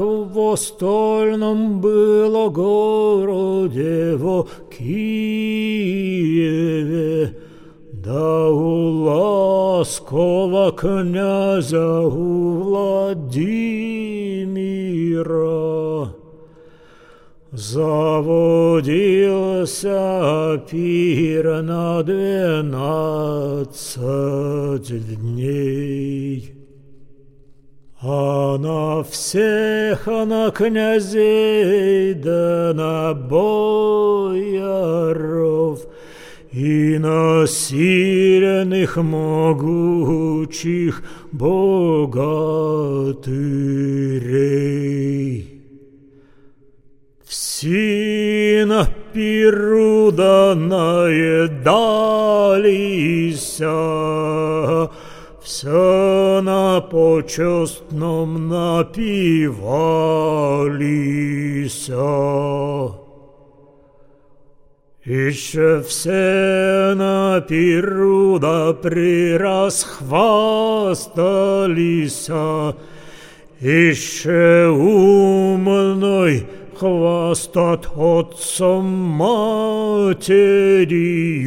numb لگ ری وس کو زہ جی میرو جیو سی رین سجنی آن سے ن ز ن بو رین سر نکھ مین پیرو دن دال سہ سنا پی ولیس ایش سے نی ری رست نتھ سیری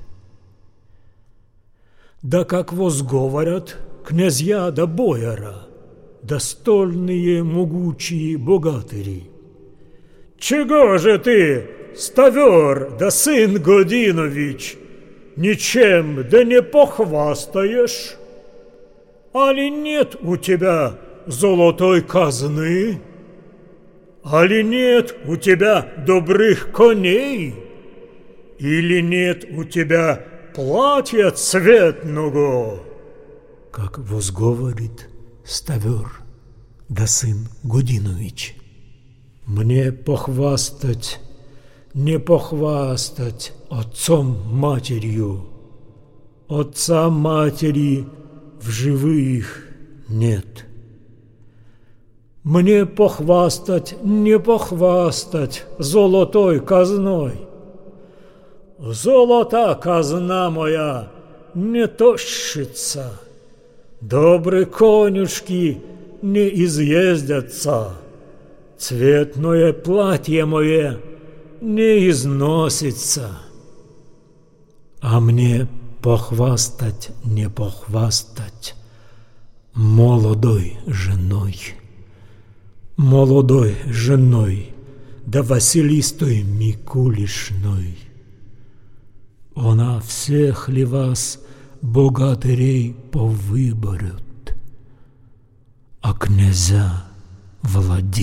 دکوز گورتیا دب دست مغوچی علی نچبیا زول کذنت ہوچبیا دبر نت وچبہ من پاستچ نپاچ اوسم ماچریو اتسم ماچری من پاست نپاست کا کاز نا میا تو ہم وسیک نئی شیخ بوگا تری پوی برت اخنے وت